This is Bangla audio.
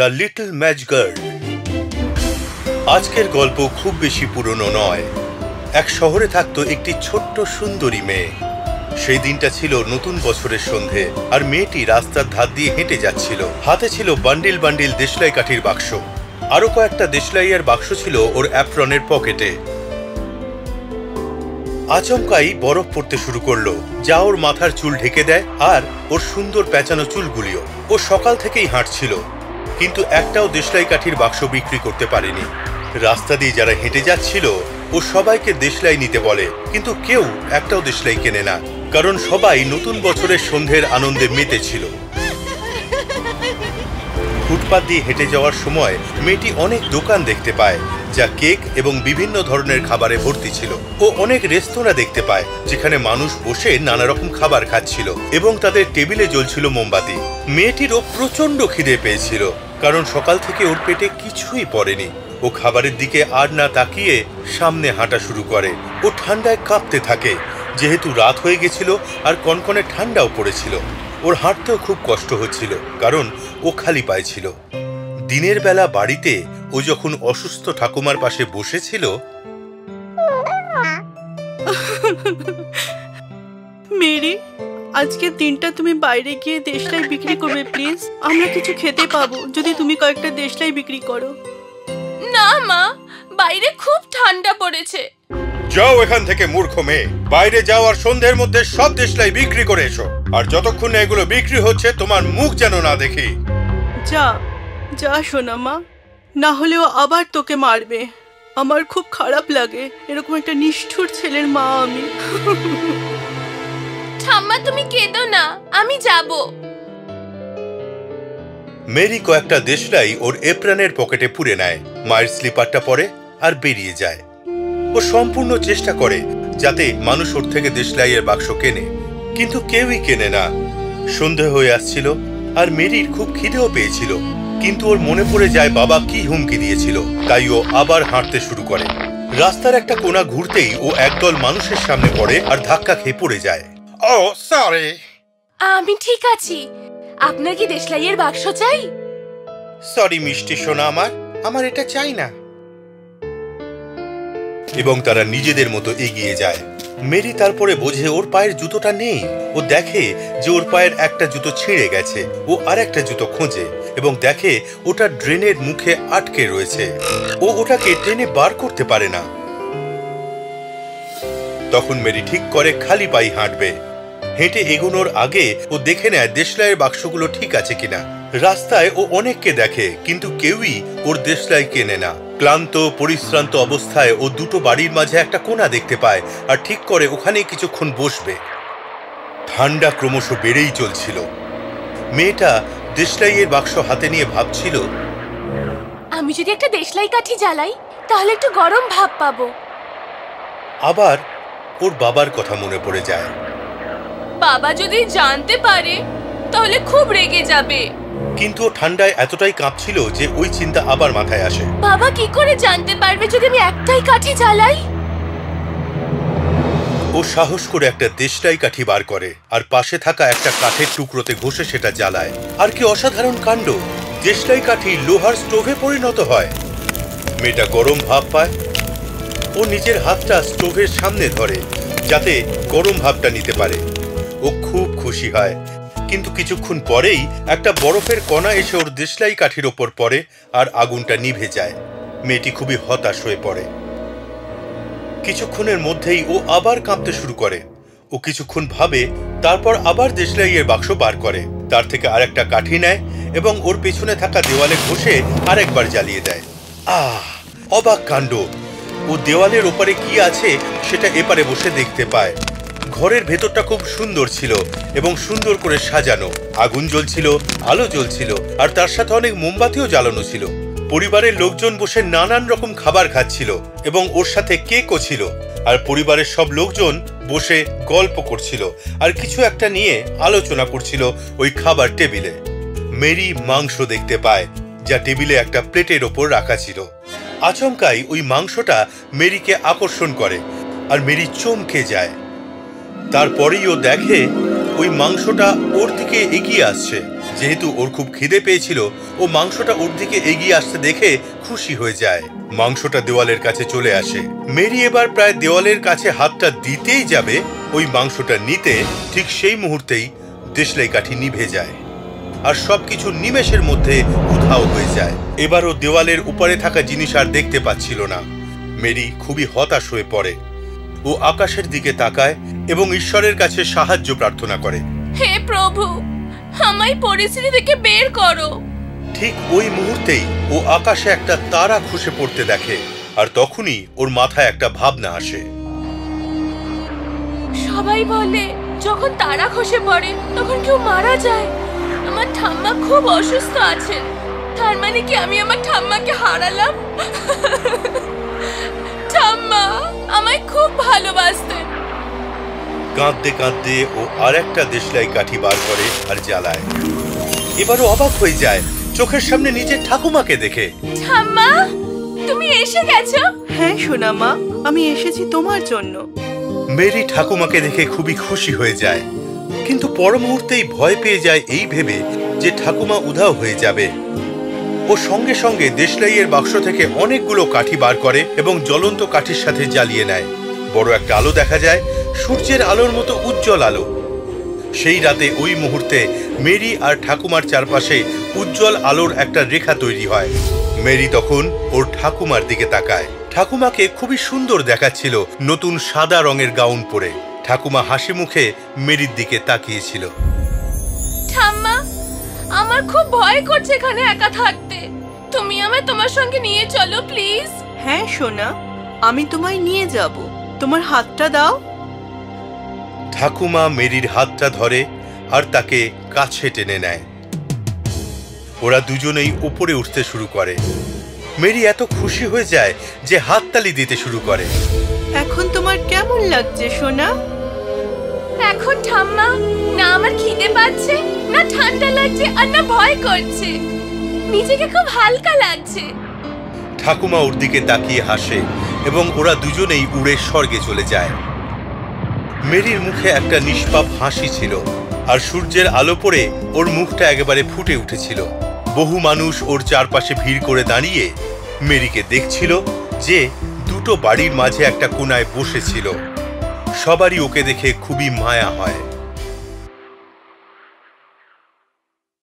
The little match girl. আজকের গল্প খুব বেশি পুরনো নয়। এক শহরে থাকত একটি ছোট্ট সুন্দরী মেয়ে। সেই দিনটা ছিল নতুন বছরের সন্ধে, আর মেয়েটি রাস্তার ধার দিয়ে হেঁটে যাচ্ছিল। হাতে ছিল বান্ডিল বান্ডিল দেশলাই কাঠির বাক্স। আরও কয়েকটা দেশলাইয়ের বাক্স ছিল ওর অ্যাপ্রনের পকেটে। আচমকাই বরফ পড়তে শুরু করল। যা ওর মাথার চুল ঢেকে দেয় আর ওর সুন্দর প্যাঁচানো চুলগুলিও। ও সকাল থেকেই হাঁটছিল। কিন্তু একটাও দেশলাই কাঠির বাক্স বিক্রি করতে পারেনি। রাস্তা দিয়ে যারা হেঁটে যাচ্ছিল, ও সবাইকে দেশলাই নিতে বলে, কিন্তু কেউ একটাও দেশলাই কেনে না, কারণ সবাই নতুন বছরের সন্ধ্যের আনন্দে মেতেছিল। ফুটপাত দিয়ে হেঁটে যাওয়ার সময় মেয়েটি অনেক দোকান দেখতে পায়, যা কেক এবং বিভিন্ন ধরনের খাবারে ভর্তি ছিল। ও অনেক রেস্তোরাঁ দেখতে পায়, যেখানে মানুষ বসে নানা রকম খাবার খাচ্ছিল এবং তাদের টেবিলে জ্বলছিল মোমবাতি। মেয়েটিরও প্রচণ্ড খিদে পেয়েছিল। কারণ সকাল থেকে ওর পেটে কিছুই পড়েনি। ও খাবারের দিকে আর না তাকিয়ে সামনে হাঁটা শুরু করে। ও ঠান্ডায় কাঁপতে থাকে। যেহেতু রাত হয়ে গেছিল আর কনকনে ঠান্ডাও পড়েছিল, ওর হাঁটতেও খুব কষ্ট হচ্ছিল, কারণ ও খালি পায়ে ছিল। দিনের বেলা বাড়িতে ও যখন অসুস্থ ঠাকুমার পাশে বসেছিল, মেরি আজকের দিনটা তুমি বাইরে গিয়ে দেশলাই বিক্রি করবে প্লিজ আমরা কিছু খেতে পাবো যদি তুমি কয়েকটা দেশলাই বিক্রি করো। না মা বাইরে খুব ঠান্ডা পড়েছে। যাও এখান থেকে মূর্খ মেয়ে। বাইরে যাও আর সন্ধ্যের মধ্যে সব দেশলাই বিক্রি করে এসো। আর যতক্ষণ না এগুলো বিক্রি হচ্ছে তোমার মুখ যেন না দেখি। যা যা সোনা মা। না হলেও আবার তোকে মারবে। আমার খুব খারাপ লাগে এরকম একটা নিষ্ঠুর ছেলের মা আমি। ঠাম্মা, তুমি কেঁদো না, আমি যাব। মেরি কয়েকটা দেশলাই ওর এপ্রানের পকেটে পুরে নেয়, মায়ের স্লিপারটা পরে আর বেরিয়ে যায়। ও সম্পূর্ণ চেষ্টা করে যাতে মানুষ ওর থেকে দেশলাইয়ের বাক্স কেনে, কিন্তু কেউই কেনে না। সন্ধে হয়ে আসছিল আর মেরির খুব খিদেও পেয়েছিল, কিন্তু ওর মনে পড়ে যায় বাবা কি হুমকি দিয়েছিল, তাই ও আবার হাঁটতে শুরু করে। রাস্তার একটা কোণা ঘুরতেই ও একদল মানুষের সামনে পড়ে আর ধাক্কা খেয়ে পড়ে যায়। ও সরি আমি ঠিক আছি। আপনার কি দেশলাইয়ের বাক্স চাই? সরি মিষ্টি সোনা আমার। আমার এটা চাই না। এবং তারা নিজেদের মতো এগিয়ে যায়। মেরি তারপরে বোঝে ওর পায়ের জুতোটা নেই। ও দেখে যে ওর পায়ের একটা জুতো ছিঁড়ে গেছে। ও আর একটা জুতো খোঁজে এবং দেখে ওটা ড্রেনের মুখে আটকে রয়েছে। ও ওটাকে টেনে বার করতে পারে না। তখন মেরি ঠিক করে খালি পায়ে হাঁটবে। হেঁটে এগোনোর আগে ও দেখে নেয় দেশলাইয়ের বাক্সগুলো ঠিক আছে কিনা। রাস্তায় ও অনেককে দেখে কিন্তু কেউই ওর দেশলাই কেনে না। ক্লান্ত পরিশ্রান্ত অবস্থায় ও দুটো বাড়ির মাঝে একটা কোনা দেখতে পায় আর ঠিক করে ওখানেই কিছুক্ষণ বসবে। ঠান্ডা ক্রমশ বেড়েই চলছিল। মেয়েটা দেশলাইয়ের বাক্স হাতে নিয়ে ভাবছিল আমি যদি একটা দেশলাই কাঠি জ্বালাই তাহলে একটু গরম ভাব পাবো। আবার ওর বাবার কথা মনে পড়ে যায়। বাবা যদি জানতে পারে তাহলে খুব রেগে যাবে। কিন্তু ও ঠান্ডায় এতটাই কাঁপছিল যে ওই চিন্তা আবার মাথায় আসে। বাবা কি করে জানতে পারবে যদি আমি একটাই কাঠি জ্বালাই? ও সাহস করে একটা দেশলাই কাঠি বার করে আর পাশে থাকা একটা কাঠের টুকরোতে ঘষে সেটা জ্বালায়। আর কি অসাধারণ কাণ্ড! দেশলাই কাঠি লোহার স্টোভে পরিণত হয়। মেয়েটা গরম ভাব পায়। ও নিজের হাতটা স্টোভের সামনে ধরে যাতে গরম ভাবটা নিতে পারে। ও খুব খুশি হয়। কিন্তু কিছুক্ষণ পরেই একটা বরফের কণা এসে ওর দেশলাই কাঠির ওপর পড়ে আর আগুনটা নিভে যায়। মেয়েটি খুবই হতাশ হয়ে পড়ে। কিছুক্ষণের মধ্যেই ও আবার কাঁপতে শুরু করে। ও কিছুক্ষণ ভাবে তারপর আবার দেশলাইয়ের বাক্স বার করে। তার থেকে আরেকটা কাঠি নেয় এবং ওর পেছনে থাকা দেওয়ালে ঘষে আরেকবার জ্বালিয়ে দেয়। আহ, অবাক কাণ্ড। ও দেওয়ালের ওপারে কি আছে সেটা এপারে বসে দেখতে পায়। ঘরের ভেতরটা খুব সুন্দর ছিল এবং সুন্দর করে সাজানো। আগুন জ্বলছিল, আলো জ্বলছিল, আর তার সাথে অনেক মোমবাতিও জ্বালানো ছিল। পরিবারের লোকজন বসে নানান রকম খাবার খাচ্ছিল এবং ওর সাথে কেকও ছিল। আর পরিবারের সব লোকজন বসে গল্প করছিল আর কিছু একটা নিয়ে আলোচনা করছিল ওই খাবার টেবিলে। মেরি মাংস দেখতে পায়, যা টেবিলে একটা প্লেটের ওপর রাখা ছিল। আচমকাই ওই মাংসটা মেরিকে আকর্ষণ করে, আর মেরি চমকে যায়। তারপরেই ও দেখে ওই মাংসটা ওর দিকে এগিয়ে আসছে। যেহেতু ওর খুব খিদে পেয়েছিল, ও মাংসটা ওর দিকে এগিয়ে আসতে দেখে খুশি হয়ে যায়। মাংসটা দেওয়ালের কাছে চলে আসে। মেরি এবার প্রায় দেওয়ালের কাছে হাতটা দিতেই যাবে, ওই মাংসটা নিতে ঠিক সেই মুহূর্তেই দেশলাই কাঠি নিভে যায়। আর সবকিছু নিমেষের মধ্যে উধাও হয়ে যায়। এবারও দেওয়ালের উপরে থাকা জিনিস আর দেখতে পাচ্ছিল না। মেরি খুবই হতাশ হয়ে পড়ে। ও আকাশের দিকে তাকায় এবং ঈশ্বরের কাছে সাহায্য প্রার্থনা করে। হে প্রভু আমায় পরিস্থিতি থেকে বের করো। ঠিক ওই মুহূর্তেই ও আকাশে একটা তারা খসে পড়তে দেখে আর তখনই ওর মাথায় একটা ভাবনা আসে। সবাই বলে যখন তারা খসে পড়ে তখন কেউ মারা যায়। আমার ঠাম্মা খুব অসুস্থ আছেন। তার মানে কি আমি আমার ঠাম্মাকে হারালাম? আমায় খুব ভালোবাসতেন কাঁদতে কাঁদতে ও আর একটা দেশলাই কাঠি বার করে আর জ্বালায়। এবারও অবাক হয়ে যায় চোখের সামনে নিজের ঠাকুমাকে দেখে। ঠাম্মা তুমি এসে গেছো? হ্যাঁ সোনা মা আমি এসেছি তোমার জন্য। মেরি ঠাকুমাকে দেখে খুবই খুশি হয়ে যায়। কিন্তু পর মুহূর্তেই ভয় পেয়ে যায় এই ভেবে যে ঠাকুমা উধাও হয়ে যাবে। ও সঙ্গে সঙ্গে দেশলাইয়ের বাক্স থেকে অনেকগুলো কাঠি বার করে এবং জ্বলন্ত কাঠির সাথে জ্বালিয়ে নেয়। বড় একটা আলো দেখা যায়, সূর্যের আলোর মতো উজ্জ্বল আলো। সেই রাতে ওই মুহূর্তে মেরি আর ঠাকুমার চারপাশে উজ্জ্বল আলোর একটা রেখা তৈরি হয়। মেরি তখন ওর ঠাকুমার দিকে তাকায়। ঠাকুমাকে খুবই সুন্দর দেখাচ্ছিল নতুন সাদা রঙের গাউন পরে। ঠাকুমা হাসি মুখে মেরির দিকে তাকিয়েছিল। ঠাম্মা আমার খুব ভয় করছে এখানে একা থাকতে। তুমি আমায় তোমার সঙ্গে নিয়ে চলো প্লিজ। হ্যাঁ সোনা আমি তোমায় নিয়ে যাব। তোমার হাতটা দাও। ঠাকুমা মেরির হাতটা ধরে আর তাকে কাছে টেনে নেয়। ওরা দুজনেই উপরে উঠতে শুরু করে। মেরি এত খুশি হয়ে যায় যে হাততালি দিতে শুরু করে। এখন তোমার কেমন লাগছে সোনা? এখন ঠাম্মা, না আমার খিদে পাচ্ছে, না ঠান্ডা লাগছে আর না ভয় করছে। নিজেকে খুব হালকা লাগছে। ঠাকুমা ওর দিকে তাকিয়ে হাসে এবং ওরা দুজনেই উড়ে স্বর্গে চলে যায়। মেরির মুখে একটা নিষ্পাপ হাসি ছিল আর সূর্যের আলো পড়ে ওর মুখটা একেবারে ফুটে উঠেছিল। বহু মানুষ ওর চারপাশে ভিড় করে দাঁড়িয়ে মেরিকে দেখছিল যে দুটো বাড়ির মাঝে একটা কোনায় বসেছিল। সবারই ওকে দেখে খুবই মায়া হয়।